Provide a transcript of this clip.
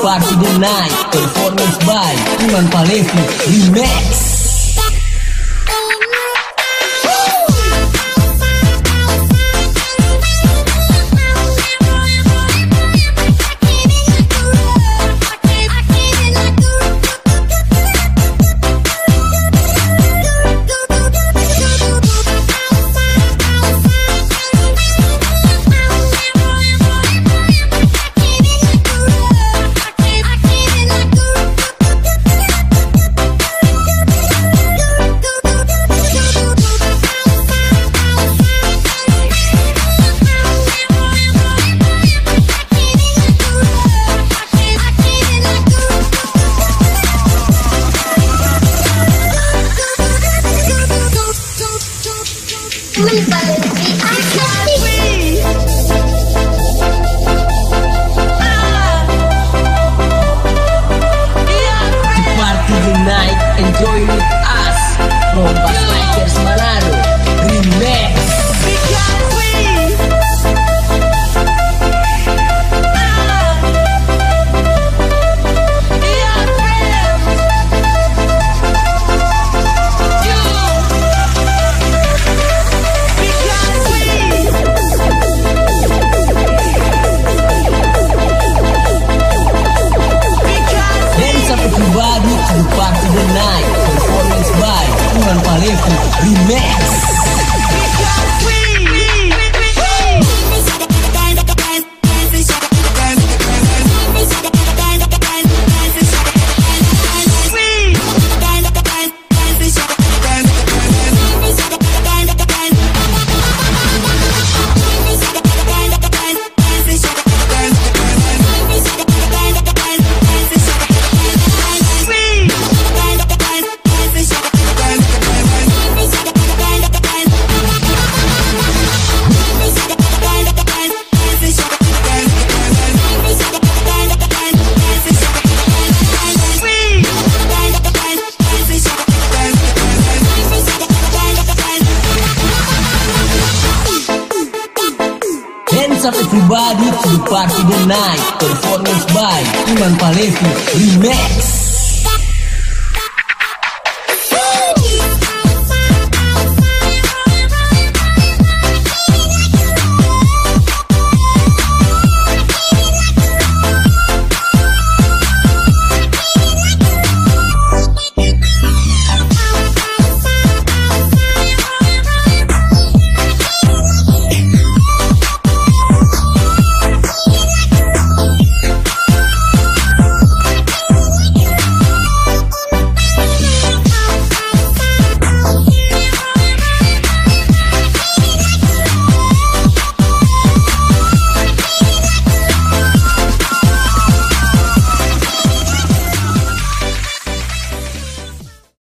the party tonight Performance by Iman Palevi Remix to the party tonight Performance by Iman Palevi Remix